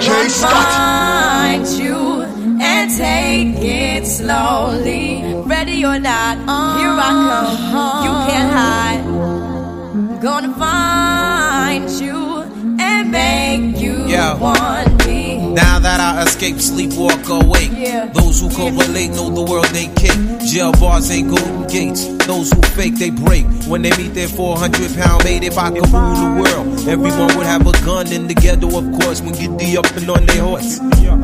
Scott. Find you and take it slowly. Ready or not, here I come. You can't hide. Gonna find I escape, sleep, walk awake. Yeah. Those who correlate know the world ain't cake. Jail bars ain't golden gates. Those who fake, they break. When they meet their 400 pound mate, if I could rule the world, everyone would have a gun in the ghetto, of course, when get the up and on their horse.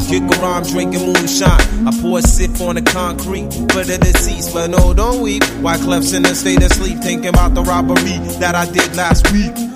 Kick around drinking moonshine. I pour a sip on the concrete for the deceased, but no, don't weep. Wyclef's in a state of sleep, thinking about the robbery that I did last week.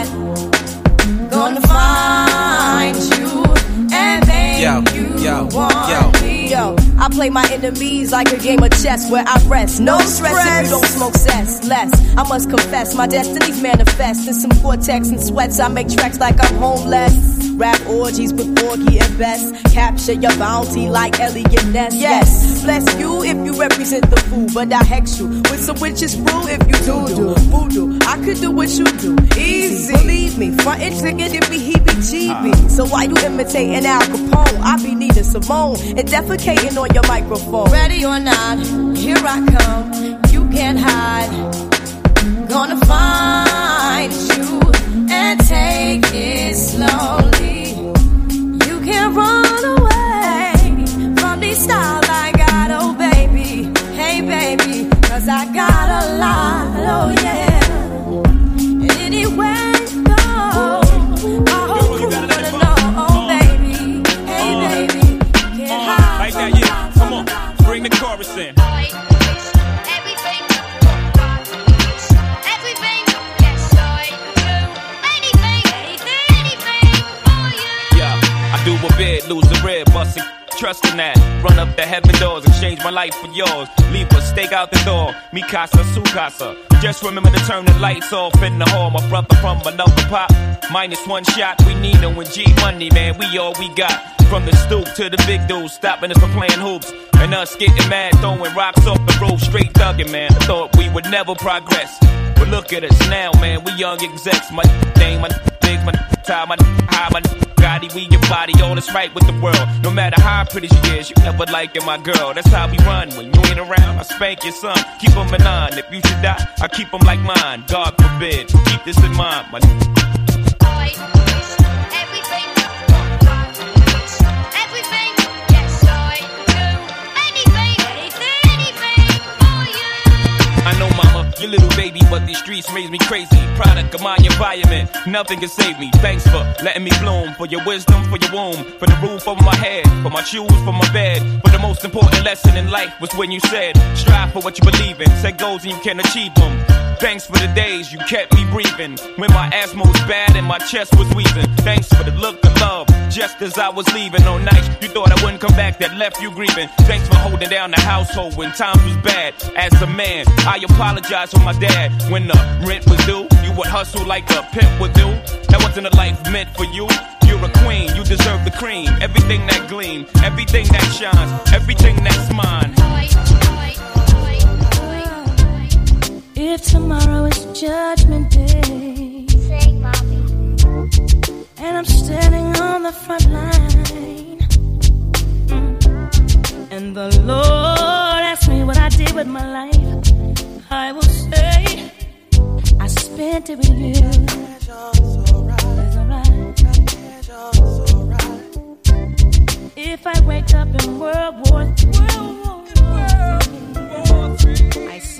Gonna find you and make Yo, you yo, want yo. me. Yo, I play my enemies like a game of chess where I rest. No stress if you don't smoke cess. Less, I must confess, my destinies manifest. In some cortex and sweats, I make tracks like I'm homeless. Rap orgies with Porgy and Bess. Capture your bounty like Eliot Ness. Yes, bless you if you represent the fool, but I hex you with some witches brew if you do do voodoo. I could do what you do, easy. Believe me, front and trigger it be heebie jeebie. Ah. So why you imitating Al Capone? I be Nina Simone and defecating on your microphone. Ready or not, here I come. You can't hide. Gonna find you and take it slowly. You can't run away from these styles I got, oh baby. Hey baby, cause I got a lot, oh yeah. Trust in that. Run up the heaven doors, exchange my life for yours. Leave a stake out the door. Mi casa, su casa. Just remember to turn the lights off in the hall. My brother from another pop. Minus one shot, we need no and G money, man. We all we got. From the stoop to the big dudes, stopping us from playing hoops. And us getting mad, throwing rocks off the roof, straight thugging, man. I thought we would never progress. But look at us now, man. We young execs. My name, my things, my time, my high, my Gotti, we your body, all is right with the world. No matter how pretty she is, you never liking my girl. That's how we run. When you ain't around, I spank your son. Keep him in line. If you should die, I keep him like mine. God forbid. Keep this in mind, my I you little baby, but these streets raise me crazy. Product of my environment, nothing can save me. Thanks for letting me bloom, for your wisdom, for your womb, for the roof over my head, for my shoes, for my bed. But the most important lesson in life was when you said, strive for what you believe in, set goals and you can achieve them. Thanks for the days you kept me breathing. When my asthma was bad and my chest was wheezing. Thanks for the look of love, just as I was leaving. On nights you thought I wouldn't come back, that left you grieving. Thanks for holding down the household when times was bad. As a man, I apologize for my dad. When the rent was due, you would hustle like a pimp would do. That wasn't a life meant for you. You're a queen, you deserve the cream. Everything that gleams, everything that shines, everything that's mine. If tomorrow is judgment day Sing, mommy. and I'm standing on the front line, mm, and the Lord asks me what I did with my life, I will say I spent it with you. It's alright. If I wake up in World War III,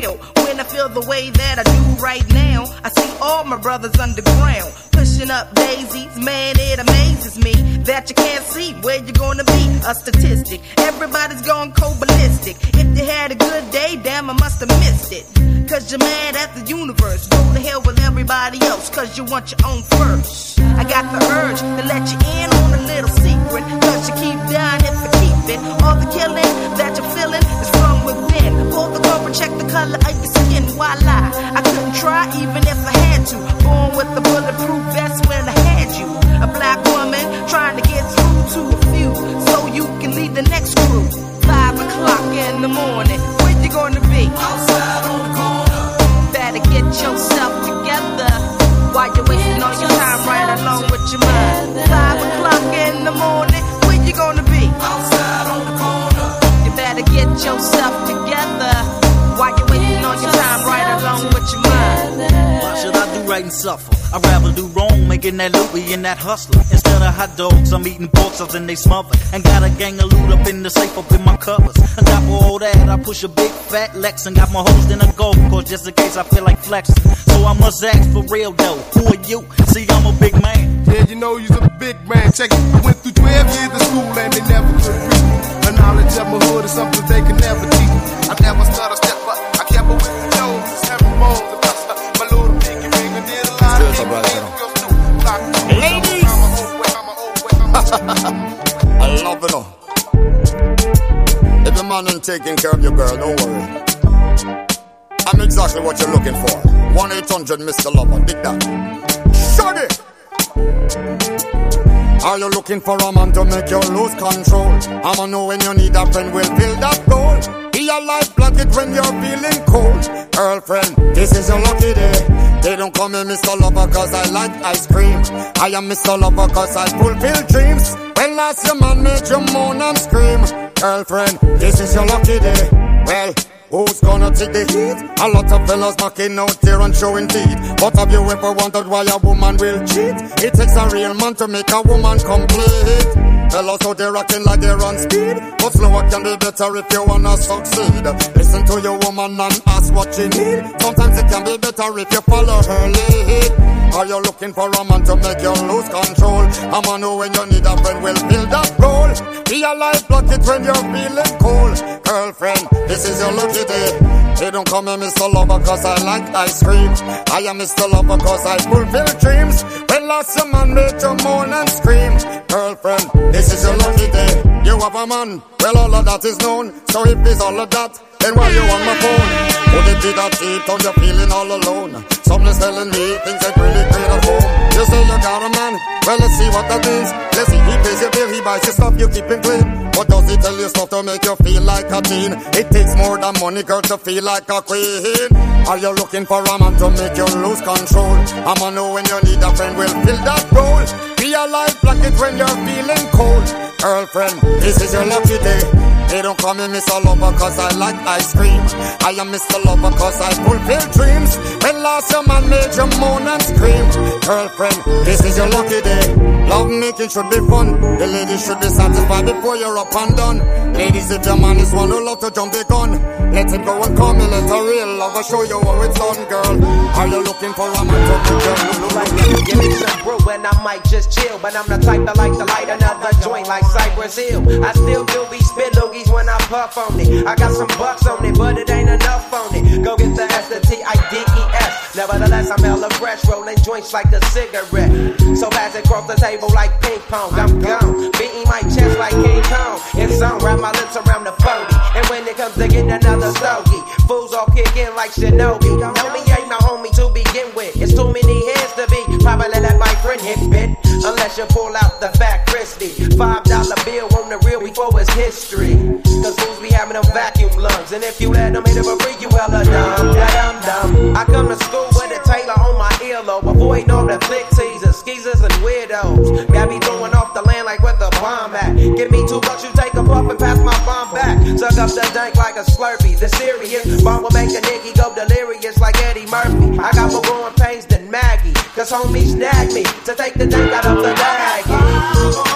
Real when I feel the way that I do right now. I see all my brothers underground pushing up daisies. Man, it amazes me that you can't see where you're gonna be. A statistic, everybody's going cold ballistic. If you had a good day, damn, I must have missed it. Cause you're mad at the universe. Go to hell with everybody else, cause you want your own first. I got the urge to let you in on a little secret. Cause you keep dying it. All the killing that you're feeling is from within. Pull the cover, check the color of your skin. Why lie? I couldn't try even if I had to. Born with the bulletproof vest when I had you. A black woman trying to get through to a few so you can lead the next crew. Five o'clock in the morning, where you gonna be? Outside on the corner. Better get yourself together while you're wasting and suffer? I'd rather do wrong, making that Louis and that hustler. Instead of hot dogs, I'm eating pork chops and they smother. And got a gang of loot up in the safe up in my covers. On top of all that, I push a big fat Lex and got my hoes in a golf course just in case I feel like flexing. So I must ask for real though. Who are you? See, I'm a big man. Yeah, you know you's a big man. Check it. I went through 12 years of school and they never could reach me. The knowledge of my hood is something they can never teach me. I never started step up. I kept it I love it all. If the man ain't taking care of your girl, don't worry. I'm exactly what you're looking for. 1 800 Mr. Lover, dig that. Shut it! Are you looking for a man to make you lose control? I'ma know when you need a friend, we'll fill that goal. Be a life blanket when you're feeling cold. Girlfriend, this is your lucky day. They don't call me Mr. Lover cause I like ice cream. I am Mr. Lover cause I fulfill dreams. When last your man made you moan and scream. Girlfriend, this is your lucky day. Well, Who's gonna take the heat? A lot of fellas knocking out there and showing teeth. But have you ever wondered why a woman will cheat? It takes a real man to make a woman complete. Fellas out there acting like they're on speed. But slower can be better if you wanna succeed. Listen to your woman and ask what she need. Sometimes it can be better if you follow her lead. Are you looking for a man to make you lose control? A man who when you need a friend will fill that role. Be a life bucket when you're feeling cold. Girlfriend, this is your lucky day. They don't call me Mr. Lover cause I like ice cream. I am Mr. Lover cause I fulfill dreams. When last your man made you moan and scream. Girlfriend, this is your lucky day. You have a man, well all of that is known. So if it's all of that, then why you on my phone? Would it be that deep or you're feeling all alone? Someone's telling me things ain't really great at home. You say you got a man, well let's see what that means. Let's see, he pays your bill, he buys your stuff, you keep him clean. But does he tell you stuff to make you feel like a teen? It takes more than money, girl, to feel like a queen. Are you looking for a man to make you lose control? I'm a man who when you need a friend will fill that role. Be a life blanket when you're feeling cold. Girlfriend, this is your lucky day. They don't call me Mr. Lover cause I like ice cream. I am Mr. Lover cause I fulfill dreams. When last your man made you moan and scream. Girlfriend, this is your lucky day. Love making should be fun. The ladies should be satisfied before you're up and done. Ladies, if your man is one who love to jump the gun, let him go and come and let a real lover show you how it's done, girl. Are you looking for a man to put your Give me some and I might just chill. But I'm the type that like to light another joint like Cypress Hill. I still do be spit loogies when I puff on it. I got some bucks on it, but it ain't enough on it. Go get the S, the T, I, D, E, S. Nevertheless, I'm hella fresh, rolling joints like a cigarette. So pass it across the table like ping pong. I'm gone, beating my chest like King Kong. It's on, wrap my lips around the 40. And when it comes to getting another stogie, fools all kick in like Shinobi. me ain't my homie to begin with. It's too many hands to be. Probably let my friend hit bit. Unless you pull out the fat Christie. Five dollar bill on the real before it's history. Cause fools be having them vacuum lungs. And if you let them hit it for free, you hella dumb. Da dum dum. I come to school with a Taylor on my earlobe. Avoiding all the flick skeezers, and weirdos. Got me throwing off the land like where the bomb at. Give me two bucks, you take a puff and pass my bomb back. Suck up the dank like a slurpee. The serious bomb will make a nigga go delirious like Eddie Murphy. I got more growing pains than Maggie. Cause homies snag me to take the dank out of the bag. I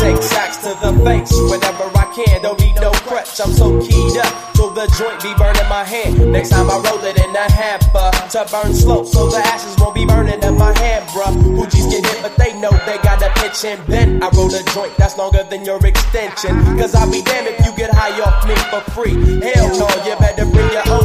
take sacks to the face whenever I can. Don't need no crutch, I'm so keyed up. Till the joint be burning my hand. Next time I roll it in a hamper to burn slow, so the ashes won't be burning in my hand, bruh. Hoogies get hit, but they know they got a pitch and bend. I roll a joint that's longer than your extension. Cause I'll be damned if you get high off me for free. Hell no, you better bring your own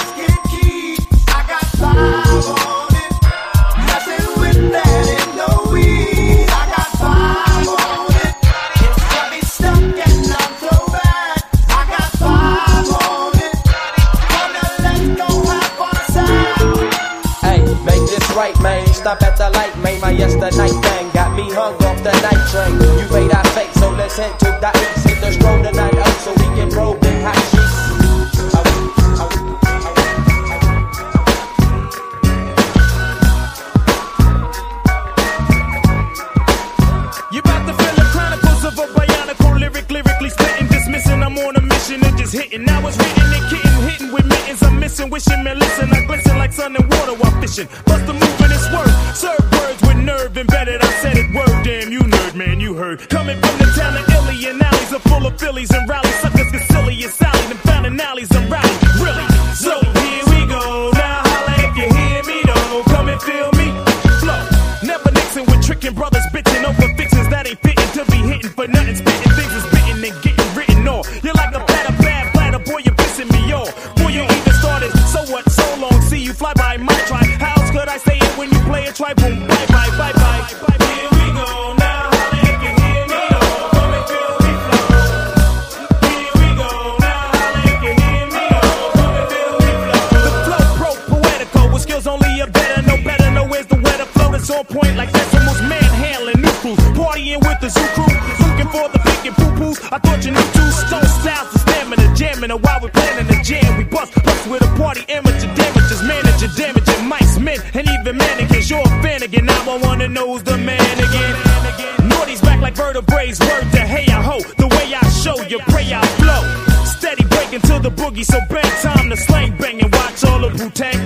Stop at the light, made My yesterday thing got me hung off the night train. You made our fate, so let's head to the east. Hit the stroll tonight, oh, so we can roll big hot sheets. You about to the chronicles of a lyric, lyrically dismissing. I'm on a mission and just hitting. Now it's written and kitten, mittens. I'm missing, wishing, man, listen. I glisten like sun and water while fishing. Bust a move and it's word. Serve words with nerve embedded. I said it word, damn you nerd, man, you heard. Coming from the town of Illy and alleys are full of Phillies and rallies. Suckers get silly and Sally, them found alleys and rallies. Really? So here we go. Now holla if you hear me, though. Come and feel me. Flow. Never Nixon with tricking brothers, bitching over fixings that ain't try? Boom, bye, bye, bye, bye. Here we go, now if you hear me, though. Come and flow. Here we go, now if you hear me, though. Come and flow. The flow pro poetical with skills only a better, no better, no where's the weather flow that's on point like that's almost manhandling new crews. Partying with the zoo crew, looking for the pink and poo poos. I thought you knew two stone styles and stamina, jamming and while we're planning the jam. We bust, bust with a party amateur damages, manager damaging mics, men, and even mannequins. You're a fan again, now I wanna know who's the man again. Naughty's back like vertebrae, word to hey I ho. The way I show you, pray I flow. Steady breaking to the boogie, so bang time to slang bang and watch all the Wu Tang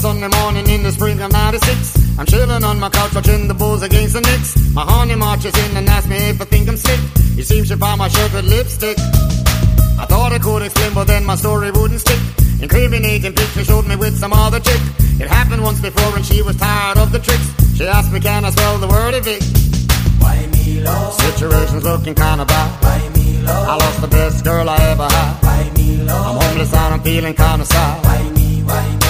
Sunday morning in the spring of 96. I'm chilling on my couch watching the Bulls against the Knicks. My honey marches in and asks me if I think I'm sick. It seems she found my shirt with lipstick. I thought I could explain, but then my story wouldn't stick. Incriminating picture showed me with some other chick. It happened once before and she was tired of the tricks. She asked me, can I spell the word evict? Why me love? Situation's looking kinda bad. Why me love? I lost the best girl I ever had. Why me love? I'm homeless and I'm feeling kinda sad. Why me, why me?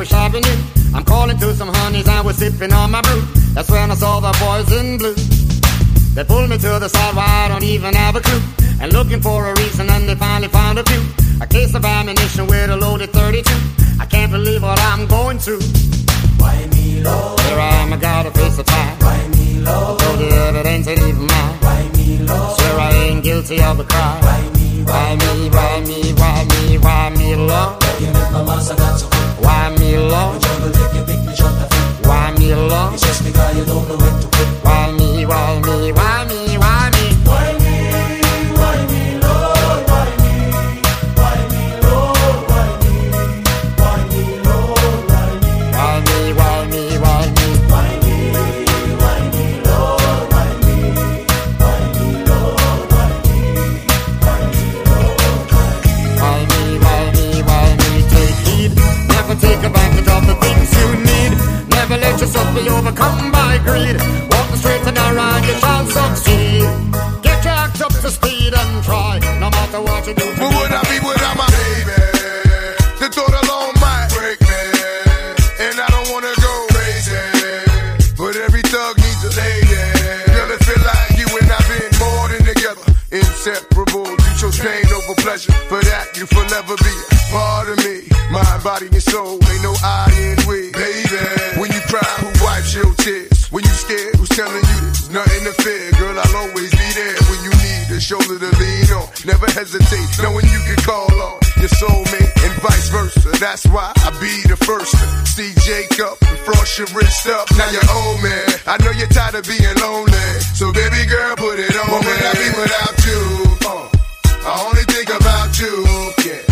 Flatbush Avenue. I'm calling to some honeys and we're sipping on my brew. That's when I saw the boys in blue. They pulled me to the side where I don't even have a clue. And looking for a reason and they finally found a few. A case of ammunition with a loaded 32. I can't believe what I'm going through. Why me, Lord? Here I am, I gotta face the time. Why me, Lord? Though the evidence ain't even mine. Why me, Lord? Sure I ain't guilty of the crime. Why me, why me, why me, why me, why me, Lord? Why me, Lord? Why me, Lord? Just because you don't know when be overcome by greed. Walk the straight and narrow, you shall succeed. Get your act up to speed and try, no matter what you do. But would I be without my baby? The thought alone might break me, and I don't wanna go crazy. But every thug needs a lady. Girl, it feel like you and I've been more than together, inseparable. You chose pain over pleasure, for that you forever be part of me. Mind, body, and soul, ain't no I shoulder to lean on. Never hesitate, knowing you can call on your soulmate and vice versa. That's why I be the first to see Jacob and frost your wrist up. Now you're old man. I know you're tired of being lonely, so baby girl, put it on. What would I be without you? Uh, I only think about you. Yeah,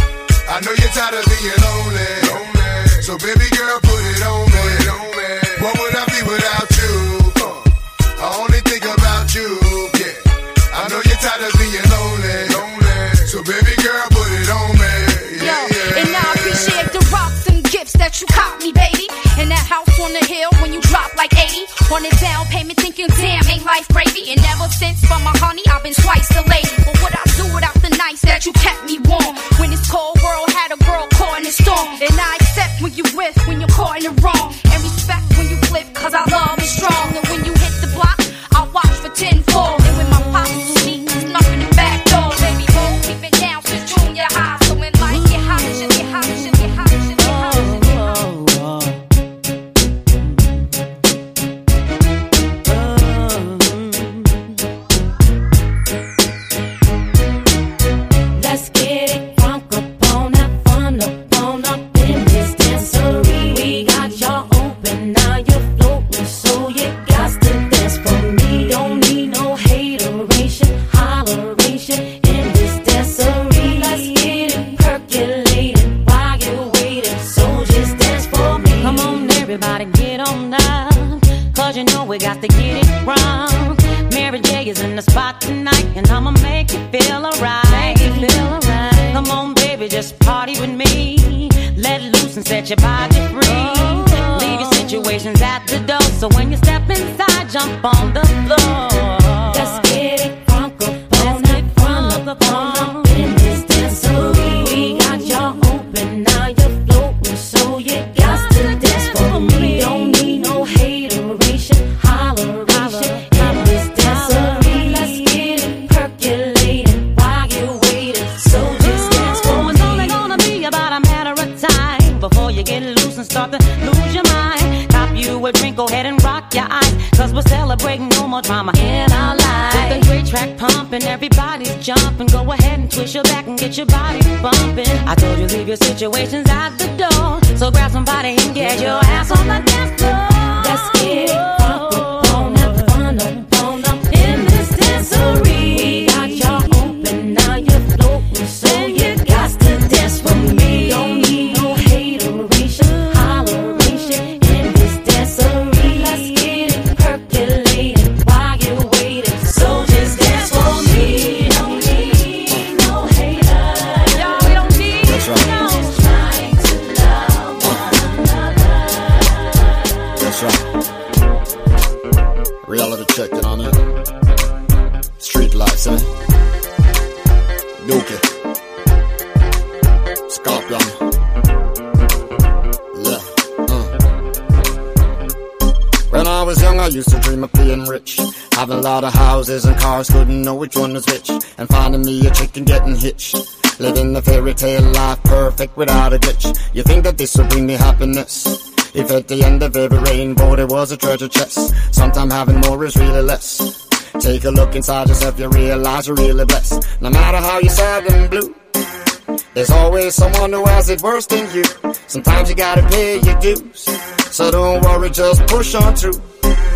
I know you're tired of being lonely. So baby that you caught me, baby. In that house on the hill when you drop like 80. On a down payment, thinking, damn, ain't life gravy. And ever since for my honey, I've been twice the lady. But what I do without the nights that you kept me warm? When this cold world had a girl caught in the storm. And I accept when you with, when you're caught in the wrong. And respect when you flip, cause our love your body free. Leave your situations at the door, so when you step pumping, everybody's jumping. Go ahead and twist your back and get your body bumping. I told you leave your situations at the door, so grab somebody and get your ass on the dance floor. Get it lot of houses and cars, couldn't know which one was which. And finding me a chick and getting hitched. Living the fairy tale life, perfect without a glitch. You think that this will bring me happiness? If at the end of every rainbow there was a treasure chest, sometime having more is really less. Take a look inside yourself, you realize you're really blessed. No matter how you're sad and blue, there's always someone who has it worse than you. Sometimes you gotta pay your dues. So don't worry, just push on through.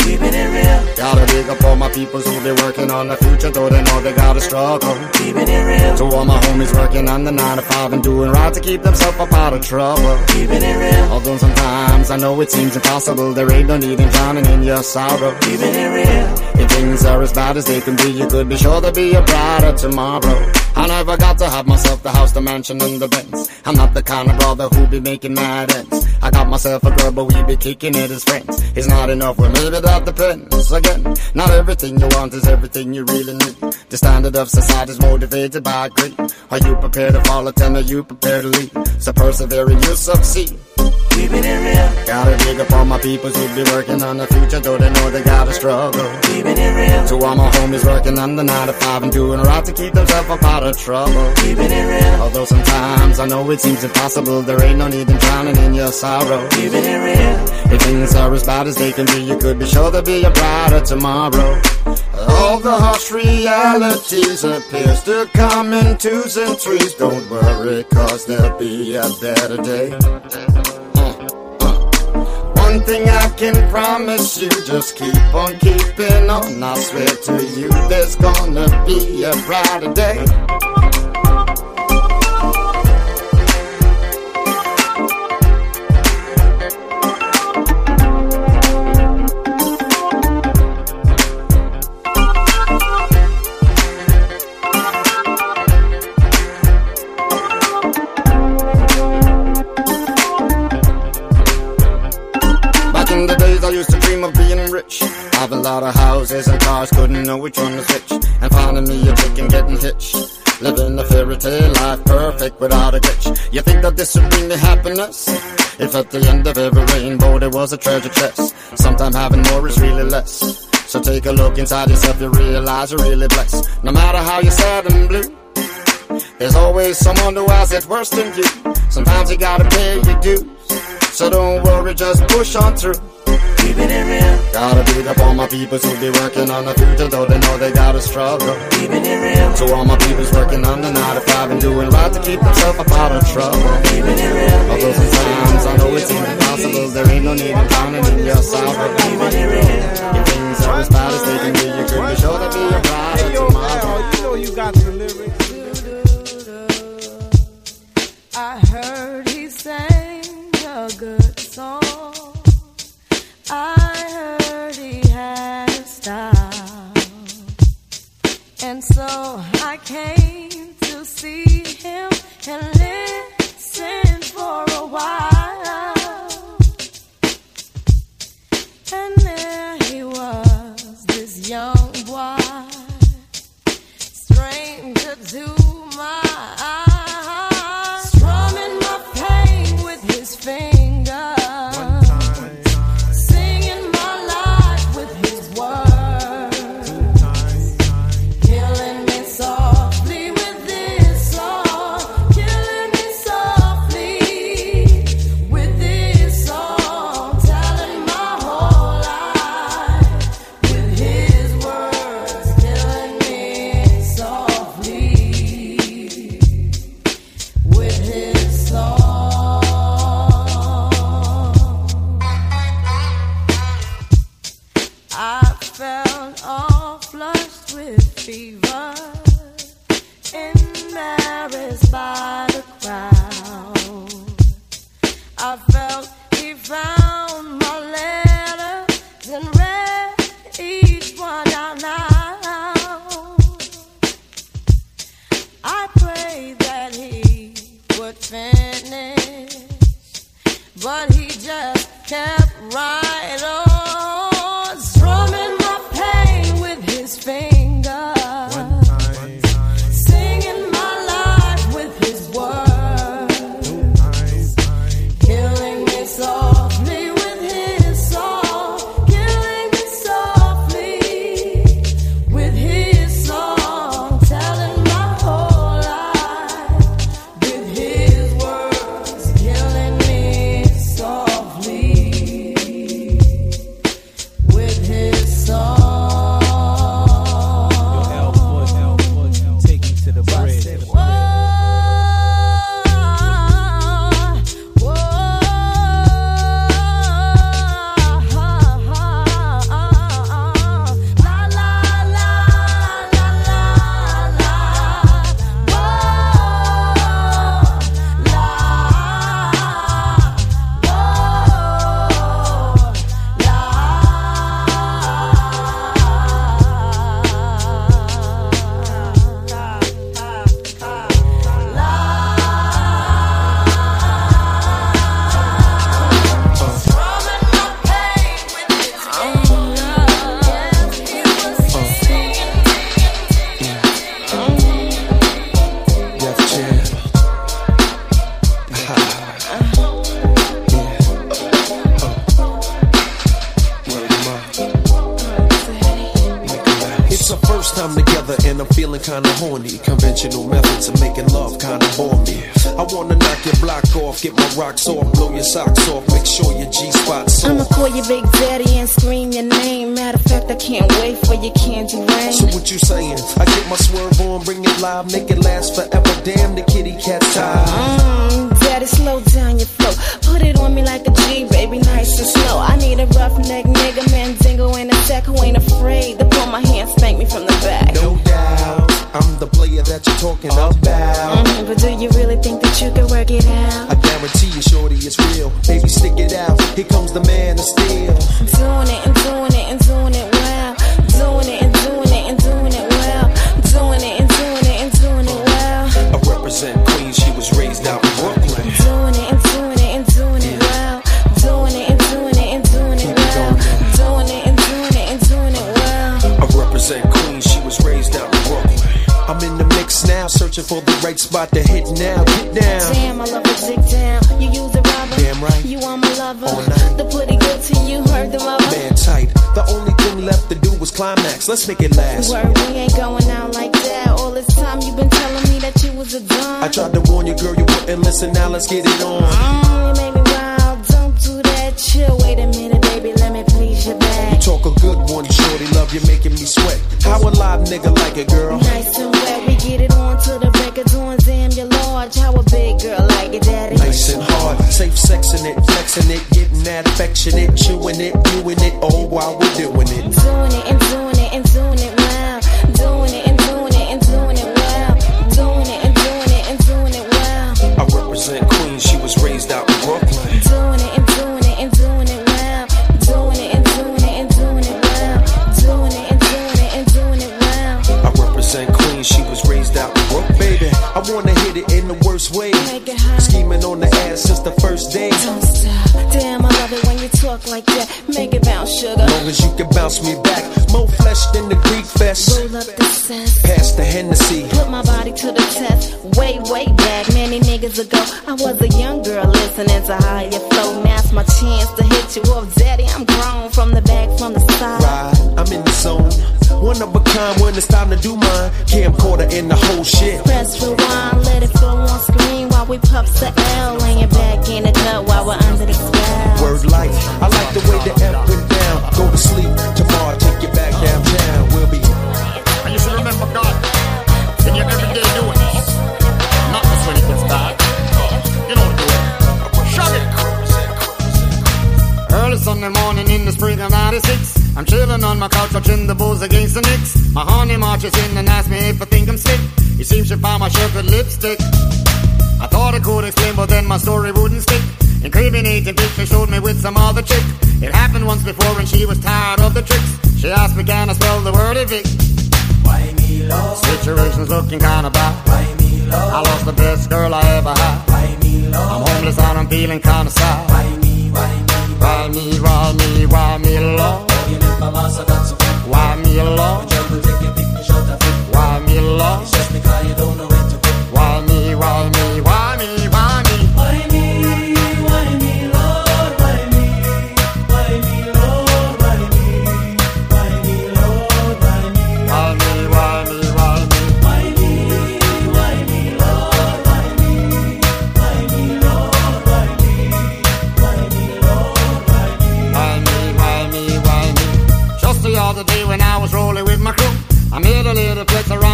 Keeping it real. Gotta big up all my peoples who be working on the future, though they know they gotta struggle. Keeping it real. To all my homies working on the 9 to 5 and doing right to keep themselves up out of trouble. Keeping it real. Although sometimes I know it seems impossible, there ain't no need in drowning in your sorrow. Keeping it real. If things are as bad as they can be, you could be sure there'll be a brighter tomorrow. I never got to have myself the house, the mansion, and the Benz. I'm not the kind of brother who be making mad ends. I myself a girl, but we be kicking it as friends. It's not enough, well maybe that depends. Again, not everything you want is everything you really need. The standard of society is motivated by greed. Are you prepared to fall follow? Tell me you prepared to lead. So persevere persevering, you succeed. Keeping it real. Gotta dig up all my people who be working on the future, though they know they gotta struggle. Keeping it real. To all my homies working on the 9 to 5 and doing right to keep themselves up out of trouble. Keeping it real. Although sometimes I know it seems impossible, there ain't no need in drowning in your sorrow. Keeping it real. If things are as bad as they can be, you could be sure there'll be a brighter tomorrow. All the harsh realities appears to come in twos and threes. Don't worry, cause there'll be a better day. Mm, mm. One thing I can promise you, just keep on keeping on. I swear to you, there's gonna be a brighter day. Of every rainbow there was a treasure chest. Sometimes having more is really less. So take a look inside yourself, you realize you're really blessed. No matter how you're sad and blue. There's always someone who has it worse than you. Sometimes you gotta pay your dues. So don't worry, just push on through. Keeping it real. Gotta beat up all my peoples who be working on the future, though they know they gotta struggle. Keeping it real. So all my peoples working on the 9 to 5 and doing right to keep themselves up out of trouble. Keeping it real. Although sometimes I know it seems impossible, there ain't no need in drowning in your sorrow. Keeping it real. If things are as bad as they can be, you could be sure to be a brighter tomorrow. You know you got the lyrics. I heard he sang a good song. So I came to see him embarrassed by kinda horny. Conventional methods of making love kinda bore me. I wanna knock your block off, get my rocks off. Here comes the man of steel. let's make it last. Word, we ain't going out like that. All this time you've been telling me that you was a dumb. I tried to warn you, girl, you wouldn't listen. Now let's get it on. Uh-huh. before and she was tired of the tricks. She asked me, can I spell the word evict? Why me Lord? Situation's looking kinda bad. Why me Lord? I lost the best girl I ever had. Why me Lord? I'm homeless and I'm feeling kinda sad. Why me, why me? Why me, why me, why me Lord? Why me love? Why me Lord? It's just because you don't know.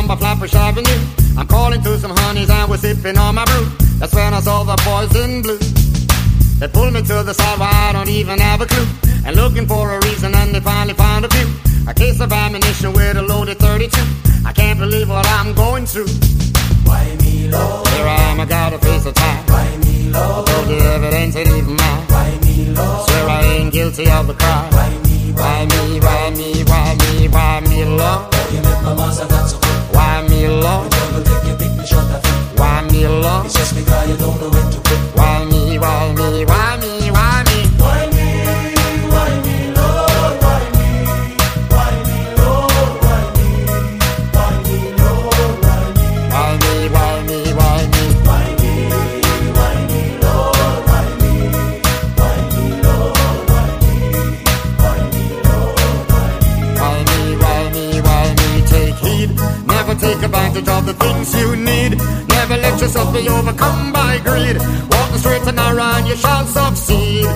by Flatbush Avenue. I'm calling to some honeys and we're sipping on my brew. That's when I saw the boys in blue. They pulled me to the side where I don't even have a clue. And looking for a reason and they finally found a few. A case of ammunition with a loaded 32. I can't believe what I'm going through. Why me, Lord? Here I am, I gotta face the time. Why me, Lord? Though the evidence ain't even mine. Why me, Lord? Swear I ain't guilty of the crime. Why me, why, why me, why me, why me, why me, Lord? Oh, you made my mother that's why me alone? It's just because you don't know when to quit. Why of the things you need. Never let yourself be overcome by greed. Walk the straight and narrow, and you shall succeed.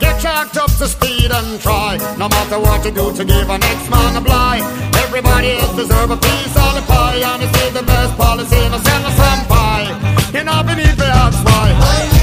Get chalked up to speed and try. No matter what you do to give an next man a blight. Everybody else deserve a piece of the pie. And it's the best policy, no send us some pie. You know beneath the axe why.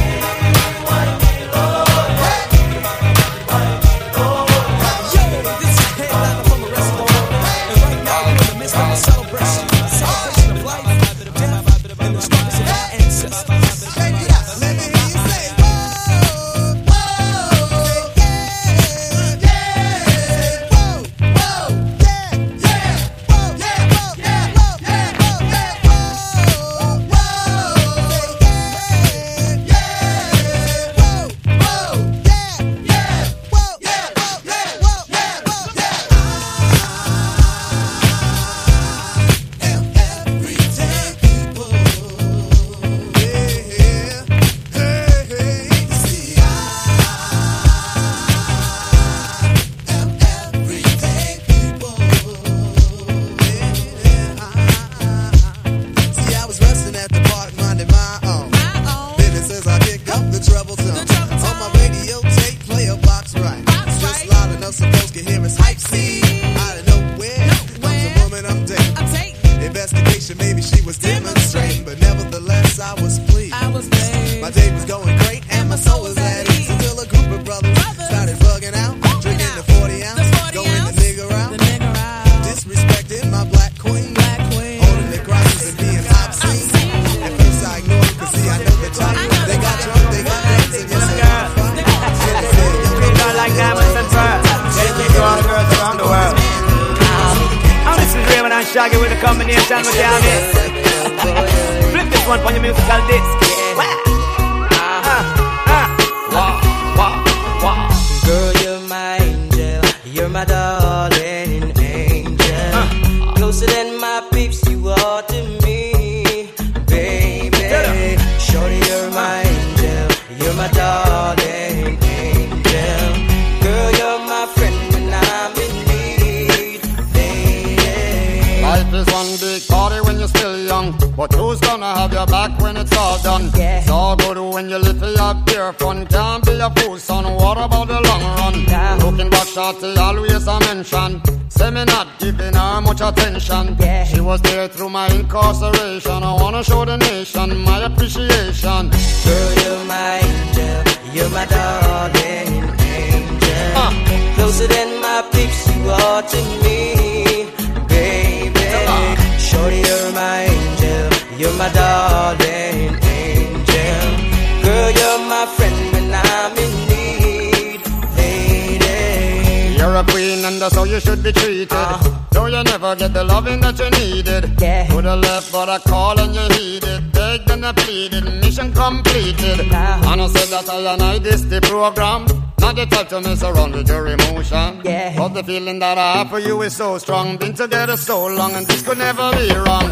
I and I this the program. Not the type to mess around with your emotion. Yeah. But the feeling that I have for you is so strong. Been together so long and this could never be wrong.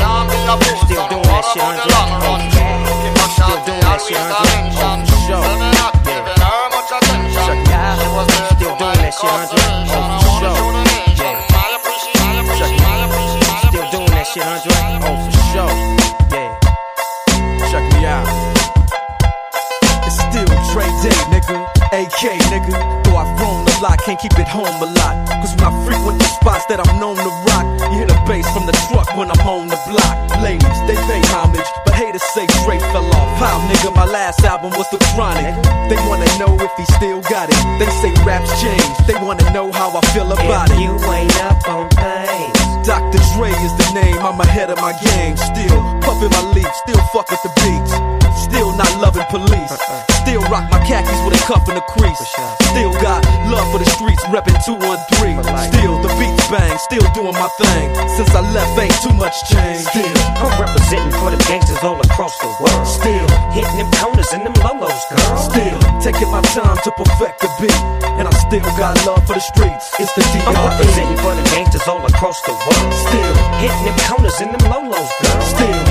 Can't be a fool, Still doing that shit on the long run. Looking for Still doing that shit on mention. Show. Say me not giving her much attention. She Still doing that shit on incarceration. I wanna Show. show the nation my appreciation. My appreciation. Still doing that shit, Andre? Oh, for sure. Yeah. Check me out. It's still Dre Day, nigga. AK, nigga. Though I've grown a lot, can't keep it home a lot. Cause when I frequent the spots that I'm known to rock, you hear the bass from the truck when I'm on fell nigga, my last album was The Chronic. They wanna know if he still got it. They say raps change, they wanna know how I feel about if it. you ain't up on Dr. Dre is the name, I'm ahead of my game. Still puffin' my leaf, still fuck with the beats. Still not loving police. Still rock my khakis with a cuff and a crease. Still got love for the streets, reppin' 213. Still the bang, still doing my thing. Since I left, ain't too much change. Still, I'm representing for the gangsters all across the world. Still, hitting them corners and them lolos, girl. Still, taking my time to perfect the beat. And I still got love for the streets. It's the I'm D.R.E. representing for the gangsters all across the world. Still, hitting them corners and them lolos, girl. Still,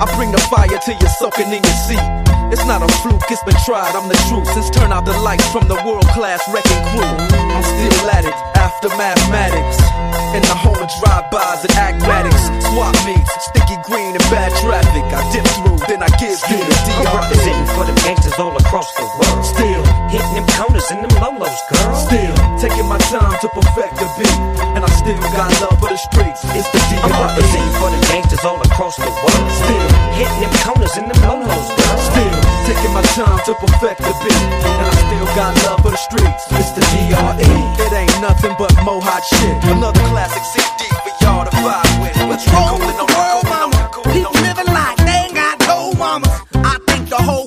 I bring the fire till you're soaking in your seat. It's not a fluke, it's been tried, I'm the truth. Since turn out the lights from the World Class Wreckin' Cru, I'm still at it after mathematics. In the home of drive-bys and acmatics, swap meets, sticky green and bad traffic. I dip through, then I give you the I'm DR. representing for the gangsters all across the world. Still, hitting them corners and them lolos, girl. Still, taking my time to perfect the beat. And I still got love for the streets. It's the D.R.E. I'm DR. representing for the gangsters all across the world. Still, hitting them corners and them lolos, girl. Still, taking my time to perfect the beat. And I still got love for the streets. It's the DRE. It ain't nothing but mo hot shit. Another classic CD for y'all to vibe with. What's wrong with the world, mama? People living like they ain't got no mamas. I think the whole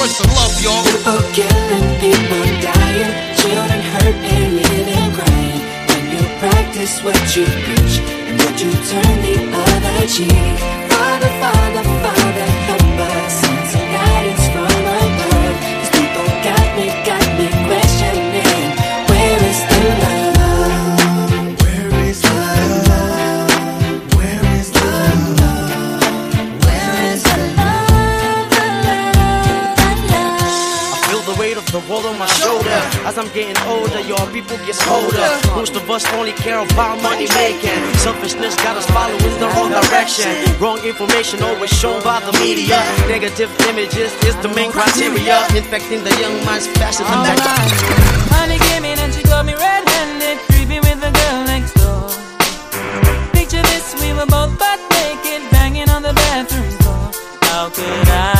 Oh, where's love, y'all? People killing, people dying, children hurt and them crying. When you practice what you preach and what you turn the other cheek. People get colder. Most of us only care about money making. Selfishness got us following the wrong direction. Wrong information always shown by the media. Negative images is the main criteria. Infecting the young minds faster than that. Honey came in and she got me red-handed, creepy with the girl next door. Picture this, we were both butt naked, banging on the bathroom floor. How could I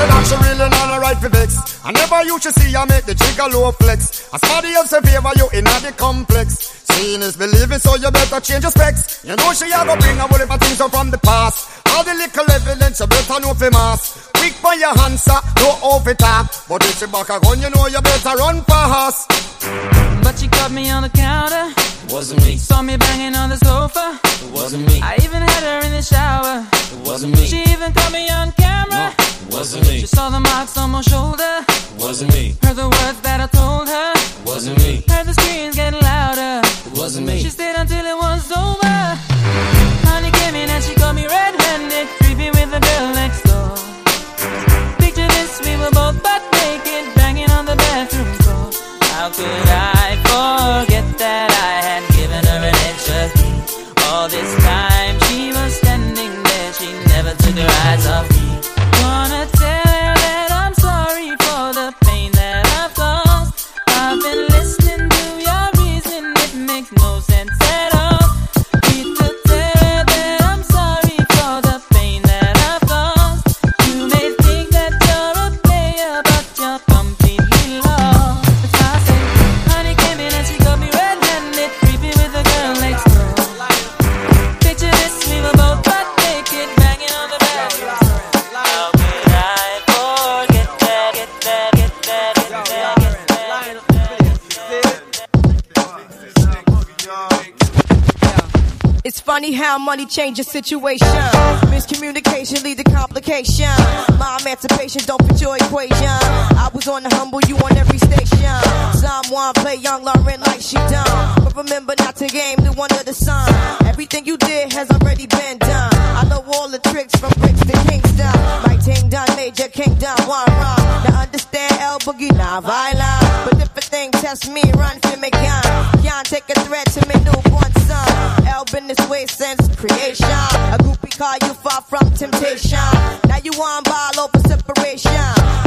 say that she really not a right for vex. I never used to see her make the trigger low flex. As somebody else favor you in the complex. Seeing is believing, so you better change your specs. You know she a go bring a whole heap of things from the past. All the little evidence you better know for mass. Quick for your answer, no off it up. But if she back a gun, you know you better run fast. But she caught me on the counter. Wasn't me. Saw me banging on the sofa. It wasn't me. I even had her in the shower. It wasn't me. She even caught me on camera. It wasn't me. She saw the marks on my shoulder. It wasn't me. Heard the words that I told her. It wasn't me. Heard the screams getting louder. It wasn't me. She stayed until it was over. Money situation. Miscommunication lead to complication. My emancipation don't fit your equation. I was on the humble, you on every station. Someone play young Lauryn like she done. But remember not to game the one of the sun. Everything you did has already been done. I know all the tricks from bricks to Kingston. My team done, Major Kingdom, one wrong. Now understand L Boogie, not violent. But if a thing test me, run for me, since. A groupie call you far from temptation. Now you want ball over separation.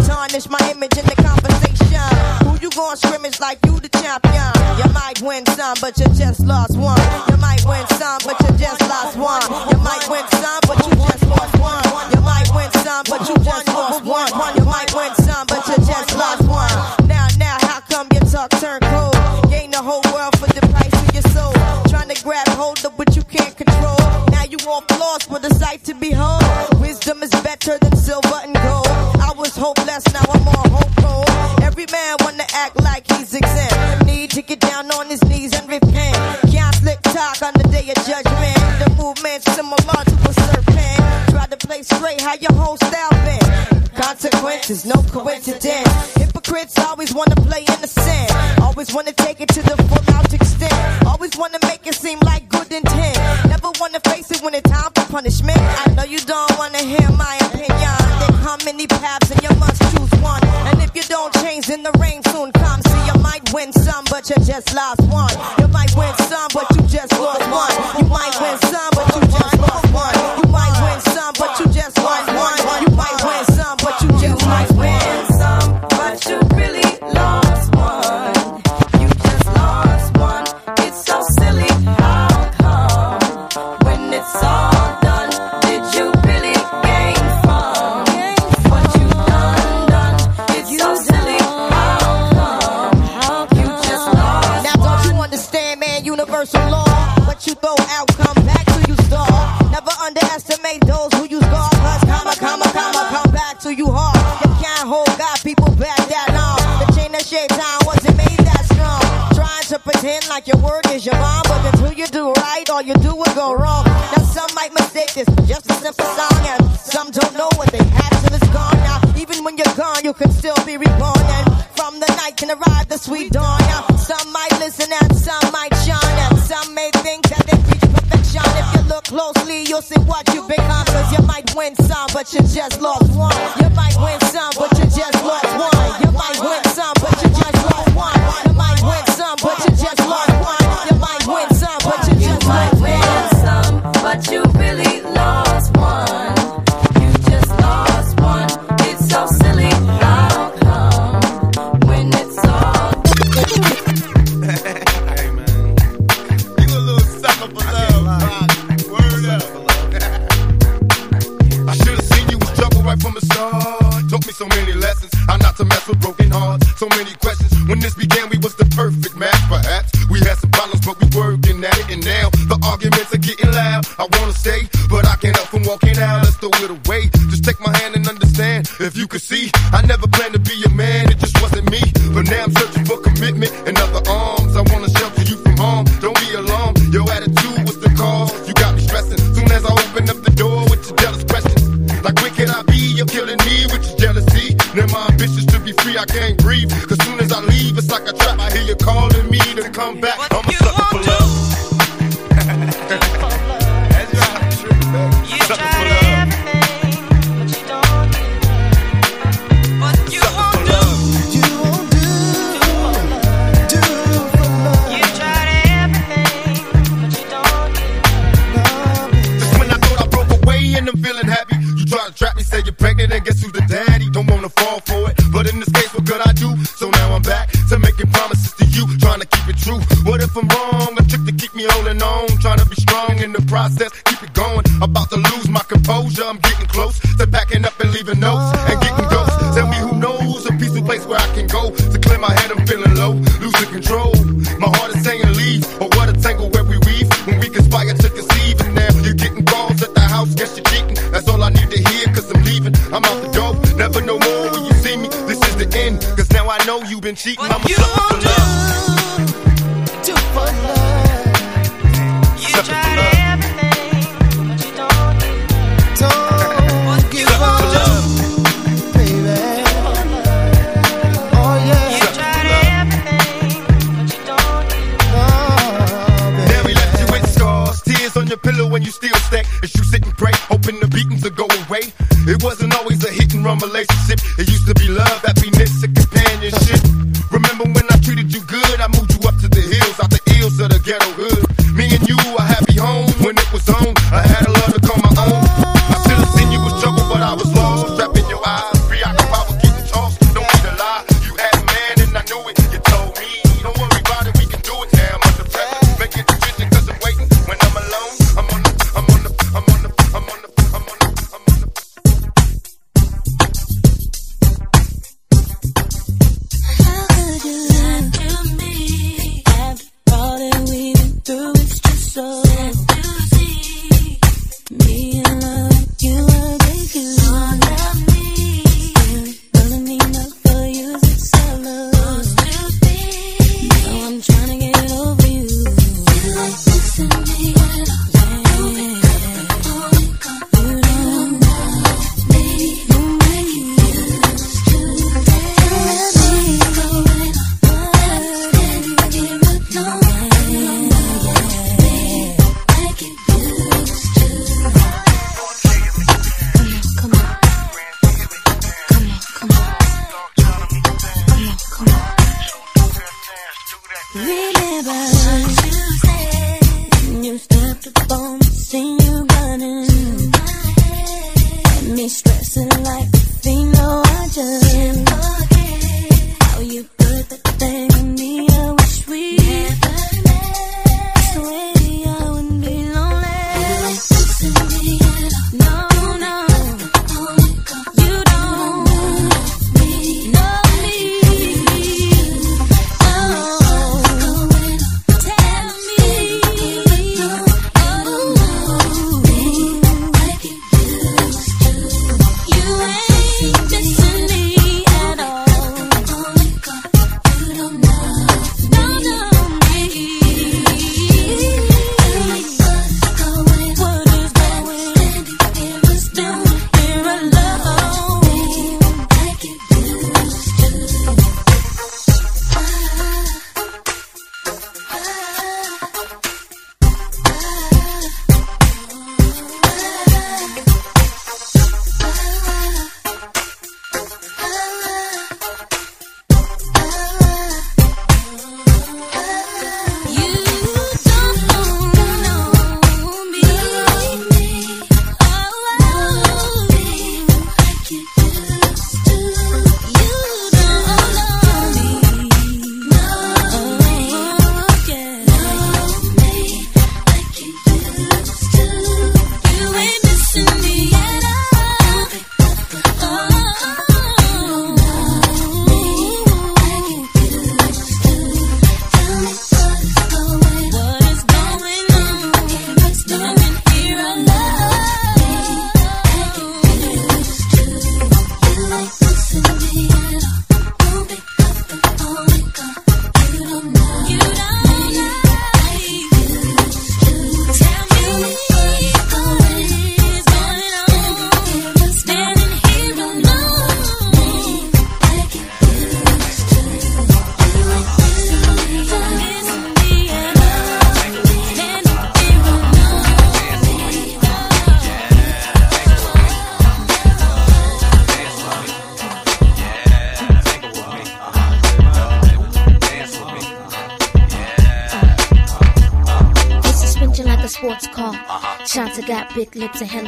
Tarnish my image in the conversation. Who you going scrimmage like you the champion? You might win some, but you just lost one. You might win some, but you just lost one. You might win some, but you just lost one. You might win some, but you just lost with a sight to behold. Wisdom is better than silver and gold. I was hopeless, now I'm all hopeful. Every man wanna act like he's exempt. Need to get down on his knees and repent. Can't slick talk on the day of judgment. The movement's similar to a serpent. Try to play straight, how your whole style been. Consequences, no coincidence. Hypocrites always wanna play innocent. Always wanna take it to the full out extent. Always wanna make it seem like good intent. Never wanna face it when it's time for punishment. I know you don't wanna hear my opinion. There come many paths and you must choose one. And if you don't change, then the rain soon comes. See, you might win some, but you just lost one. You might win some, but you just lost one. You might feeling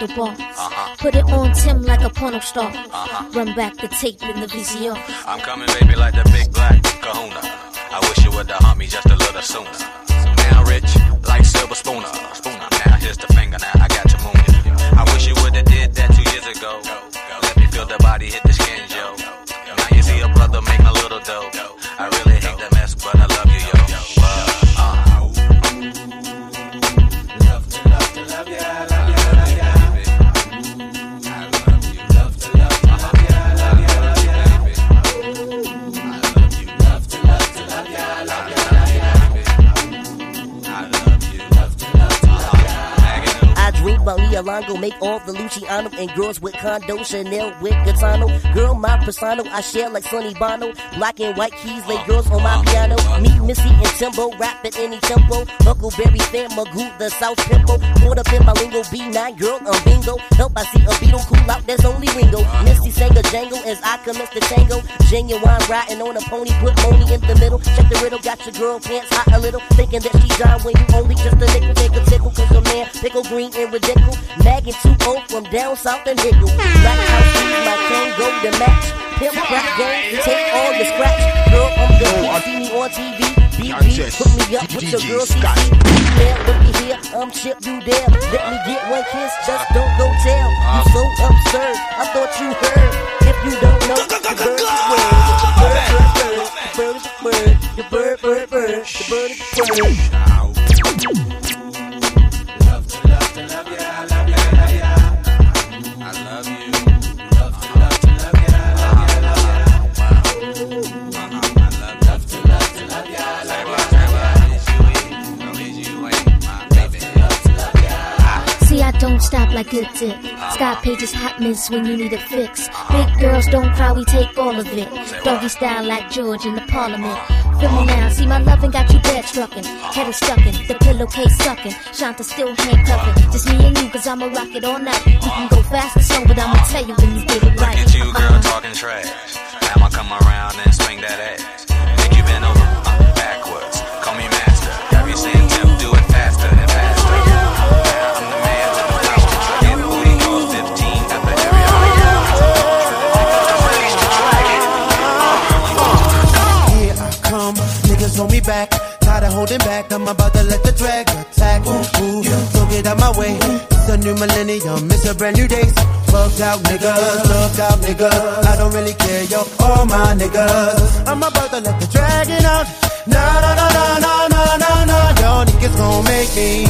and handlebars. Uh-huh. Put it on Tim like a porno star. Uh-huh. Run back the tape in the VCR. I'm coming, baby, like the and with condo, Chanel with Gaetano. Girl, my persona, I share like Sonny Bono. Black and white keys, lay girls on my piano. Me, Missy, and Timbo, rap at any tempo. Huckleberry fan, Magoo, the South Pimple. Caught up in my lingo, B9, girl, I'm bingo. Help, I see a beetle cool out, that's only Ringo. Misty sang a jangle as I commence the tango. Genuine riding on a pony, put money in the middle. Check the riddle, got your girl pants hot a little. Thinking that she John when you only just a nickel. Take a tickle, cause your man, pickle green and ridiculous. Mag and 2 from down south and Hickle. Black house shoes, my Kangol to match. Pimp crap game, take all the scratch. Girl, I'm the beat, see me on TV. BB, hook me up with your girl CC. Man, looky here, I'm Chip, you there. Let me get one kiss, just don't go tell. You so absurd, I thought you heard. If you don't know, the bird is word. The bird, bird, bird, the bird, bird, bird, the bird is don't stop like good dick. Scott Page's hot miss when you need a fix. Big girls don't cry, we take all of it. Doggy style like George in the parliament. Feel me now, see my loving got you dead struckin'. Head is stuckin', the pillowcase suckin'. Shanta still handcuffin'. Just me and you, cause I'ma rock it all night. You can go fast or slow, but I'ma tell you when you get it right. Look at you, girl, talking trash. Now I come around and swing that ass. Tired of holding back, I'm about to let the drag attack. Ooh, don't get out my way. It's a new millennium, it's a brand new day. So fuck out niggas, look out niggas. I don't really care, yo, all my niggas. I'm about to let the dragon out. Nah, nah, nah, nah, nah, nah, nah, nah. Y'all niggas gon' make me.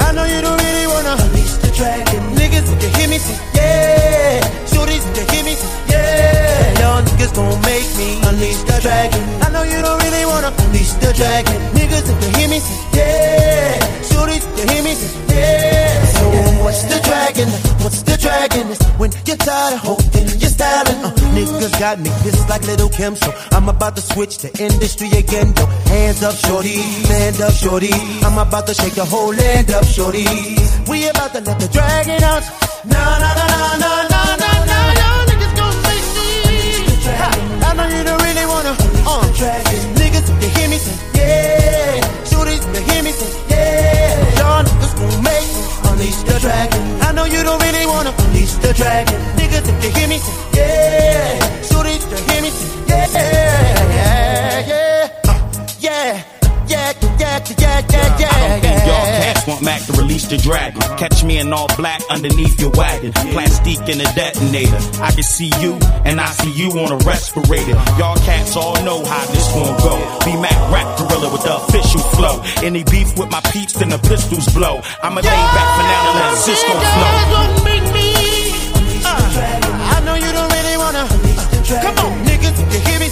I know you don't really wanna. Unleash the dragon. Niggas, if you hear me, say yeah. Shorties, if you hear me, say yeah. Y'all niggas gon' Dragon? When you're tired of holding your styling. Uh, niggas got me pissed like Little Kim, so I'm about to switch to industry again. Yo, hands up, shorty, stand up, shorty. I'm about to shake the whole land up, shorty. We about to let the dragon out. Nah, nah, nah, nah, nah, nah, nah, nah. Y'all niggas gon' make me. I know you don't really wanna. Uh, niggas, unleash the dragon. I know you don't really wanna unleash the dragon. Niggas, if you hear me yeah. Shorties, if you hear me say yeah, yeah, yeah, uh, yeah. Yeah, yeah, yeah, yeah, yeah, yeah. Want Mac to release the dragon. Catch me in all black underneath your wagon. Plastique in a detonator. I can see you, and I see you on a respirator. Y'all cats all know how this gon' go. Beanie Mac rap gorilla with the official flow. Any beef with my peeps, then the pistols blow. I'ma lay back for now and let Sisqo flow. Uh, I know you don't really wanna. Uh, come on, niggas, you hear me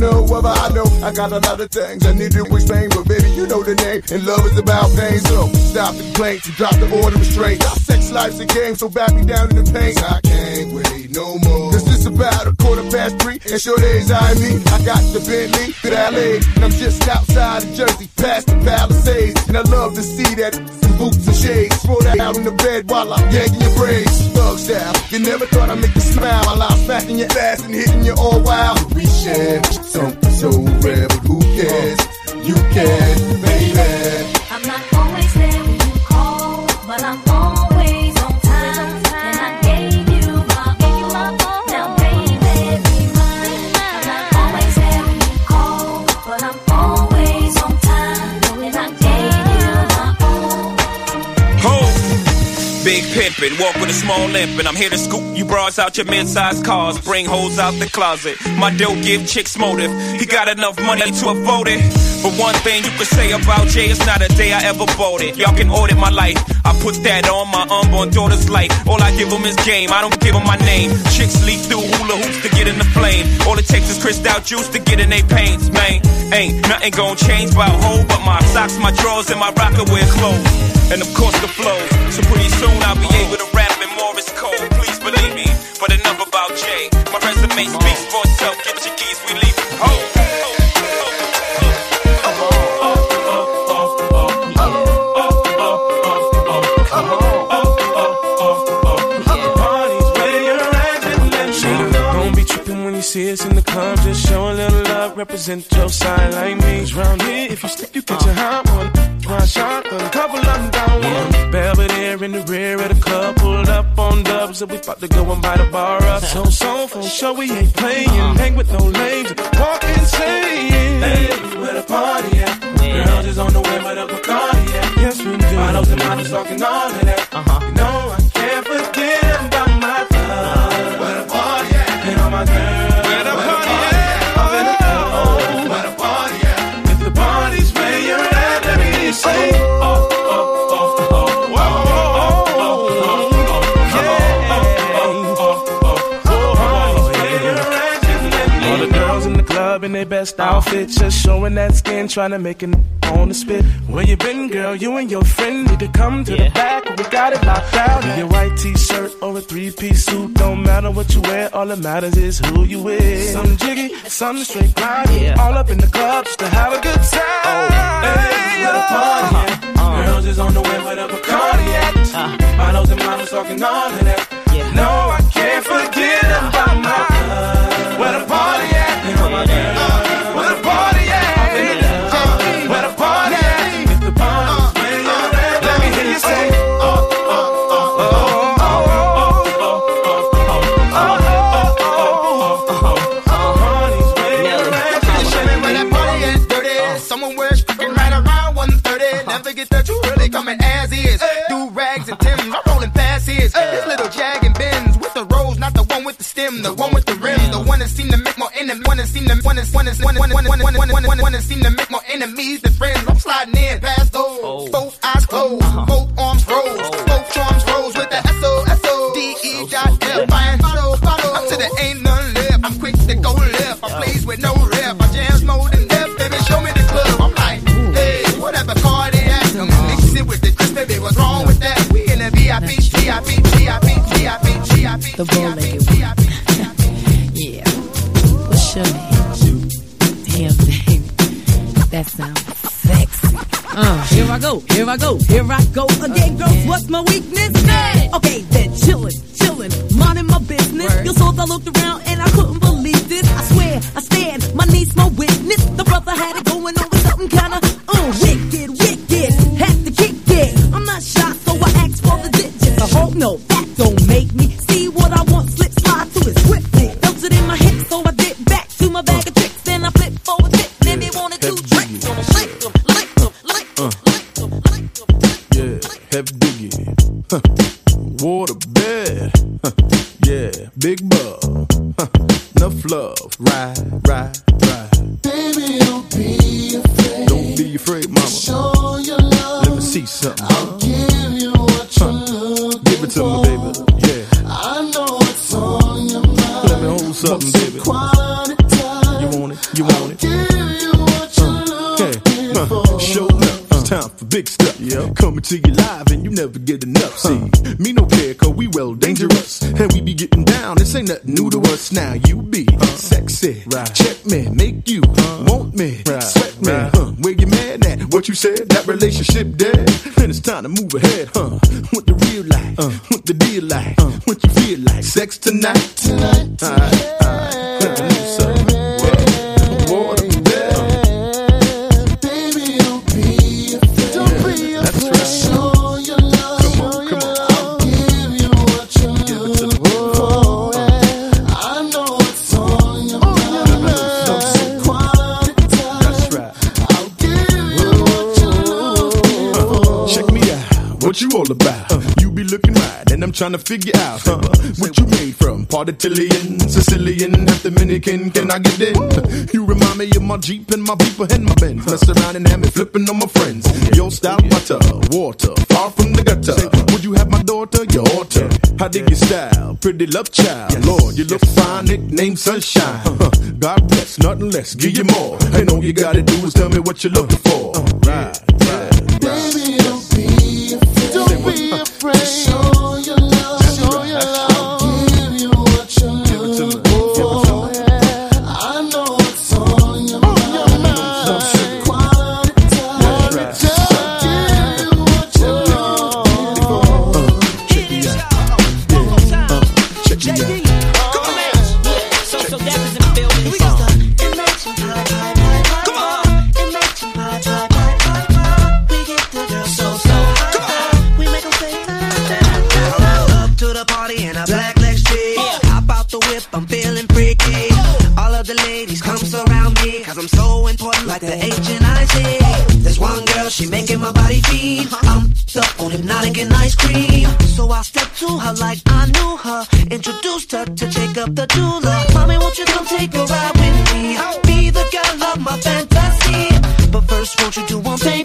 no other I know. I got a lot of things I need to explain, but baby, you know the name. And love is about pain, so stop the complaints and drop the order of restraint. Sex life's a game, so back me down in the paint. I can't wait no more. Cause it's about a quarter past three, and sure days I me. I got the Bentley to LA, and I'm just outside of Jersey, past the Palisades. And I love to see that some boots and shades. Throw that out in the bed while I'm yanking your braids. Thug style, you never thought I'd make you smile while I'm smacking your ass and hitting you all wild. We share something so rare, but who cares? You can, baby. Pimpin', walk with a small limp, and I'm here to scoop you bras out your mid-sized cars, bring hoes out the closet. My dough give chicks motive. He got enough money to afford it. But one thing you could say about Jay, it's not a day I ever it. Y'all can audit my life. I put that on my unborn daughter's life. All I give them is game. I don't give them my name. Chicks leap through hula hoops to get in the flame. All it takes is crystal juice to get in their pains, man. Ain't nothing gonna change about Hov, but my socks, my drawers, and my Rocawear clothes. And of course the flow. So pretty soon I'll be able to rap in Morse code. Please believe me. But enough about Jay. My resume speaks for itself. Get your keys, we leave. Ho! Don't be tripping when you see us in the club. Just show a little love, represent your side like me. round here, if you slip, you catch a hot one. One shot, a couple of them in the rear of the club, pulled up on dubs, and we about to go and buy the bar up. So, so, for sure, we ain't playing. Hang with no lames, walk insane. Hey, where the party at? Girls is on the way, but up Bacardi at. Yes, we do. Models and models talking all of that. Uh-huh. You know, best outfits, just showing that skin, trying to make it on the spit. Where you been, girl? You and your friend need to come to the back. We got it locked. In your white t-shirt or a three-piece suit, don't matter what you wear. All that matters is who you with. Some jiggy, some straight grind. All up in the club just to have a good time. Oh, hey, where the oh. party at? Uh. Girls is on the way where the Bacardi at. Uh. Models and models talking all of that. No, I can't forget about my. Where the party at? Where trying to figure out huh, what you made from. Part Italian, Sicilian, half Dominican. Can I get in? You remind me of my Jeep and my people and my Benz. Mess around and have me flipping on my friends. Yo, style butter, water, far from the gutter. Would you have my daughter? Your daughter. How dig your style? Pretty love child. Lord, you look fine, nickname Sunshine. Uh-huh. God bless, nothing less. Give you more. And all you gotta do is tell me what you're looking for. Uh-huh. Right, right, right. Baby, don't be afraid. Don't be afraid. Your love to her like I knew her. Introduced her to Jacob the doula. Mommy, won't you come take a ride with me? I'll be the girl of my fantasy. But first, won't you do one thing?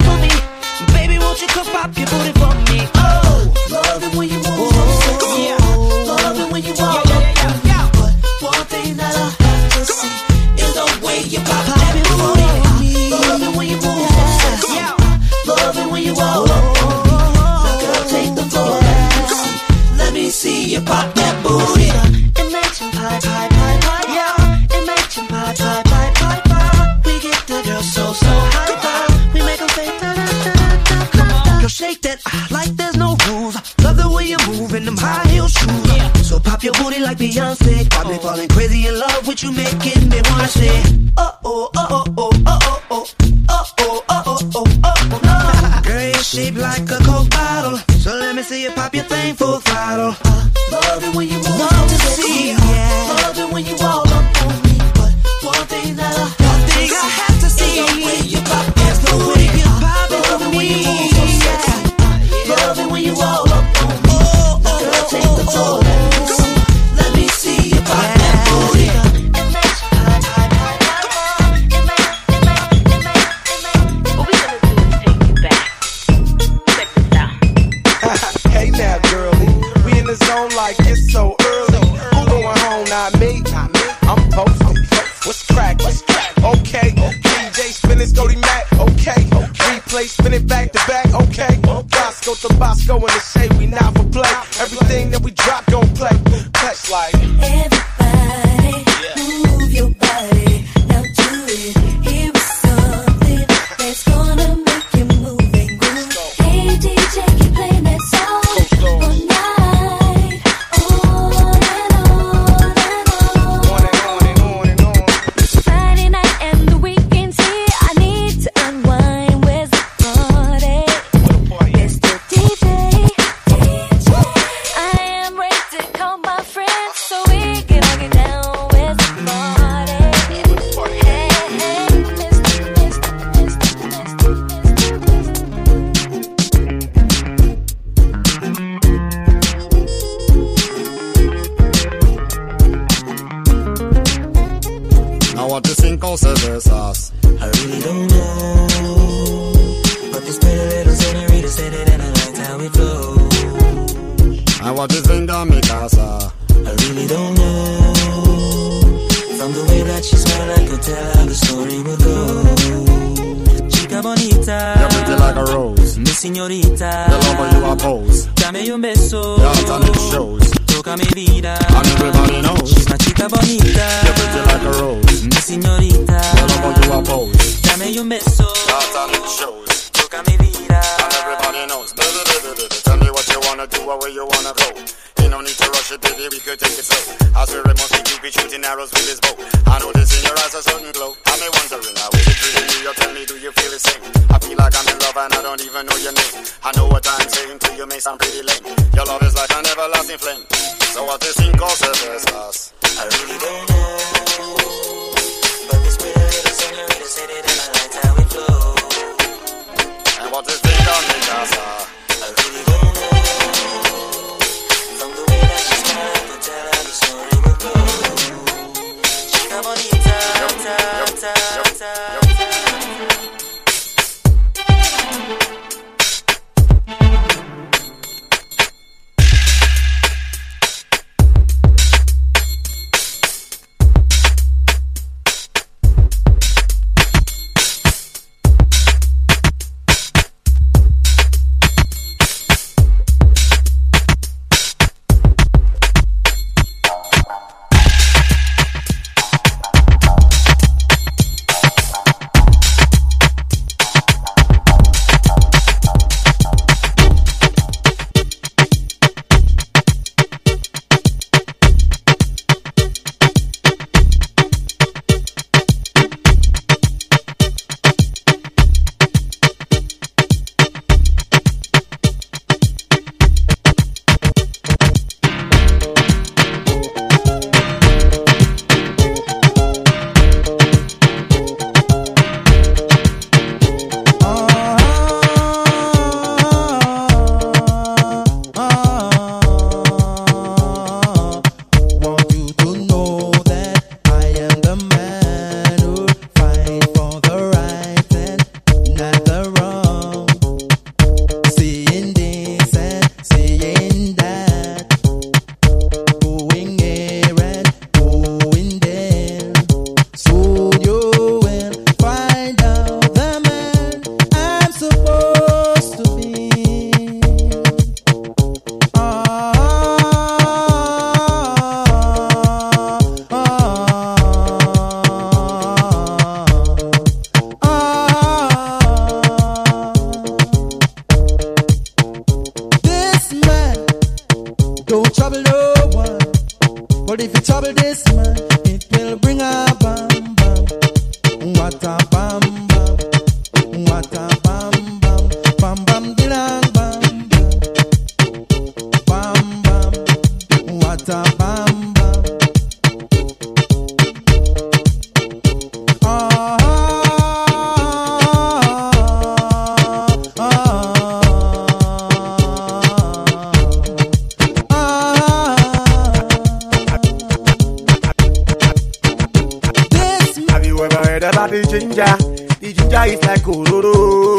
tomorrow.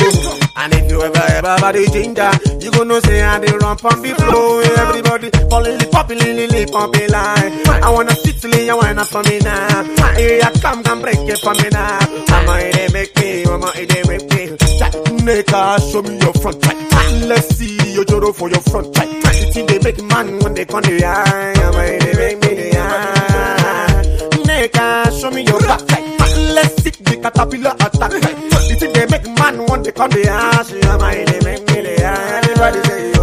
And if you ever ever body ginger, you gonna say I did run from the flow. Everybody falling, popping, lily, pumping line. I wanna sit till you wanna for me now. My I come, come break it for me now. I Mama, it make me, I mama, it make me. Make her show me your front right. Let's see your joro for your front right. The thing they make man when they come the eye, I mama, it make me the eye can show me your back. Let's see the caterpillar attack. The thing they make man want to come the ass. Yeah, my they make the Everybody say.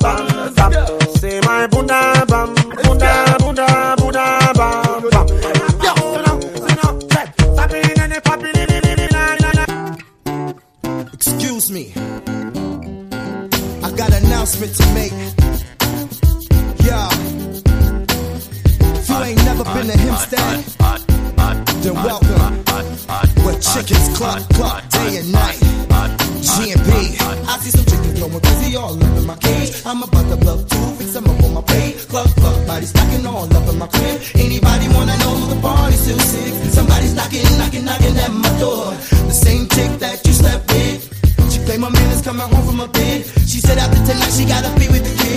bam bam. Say my Buddha bam, Buddha Buddha Buddha bam bam. Excuse me, I got an announcement to make. Yeah, if you ain't never been to Hempstead, then welcome. Where chickens clock clock day and night. I'm about to bluff two weeks, I'm up on my pay. Club, club, bodies knocking all up in my crib. Anybody wanna know the party's too sick? Somebody's knocking, knocking, knocking at my door. The same chick that you slept with. She claimed my man is coming home from a bed. She said after tonight she gotta be with the kid.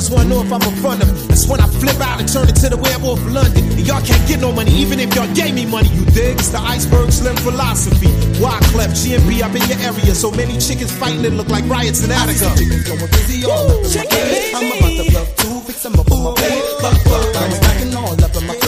Brothers wanna know if I'm a front of? That's when I flip out and turn into the werewolf London. And y'all can't get no money, even if y'all gave me money. You dig? It's the iceberg slim philosophy. Why Clef, GMB up in your area. So many chickens fighting it look like riots in Attica. Chickens going busy all Ooh, up in chicken, my baby. I'm about to love two fix them up on my bed. Buck, buck, I'm stacking all up in my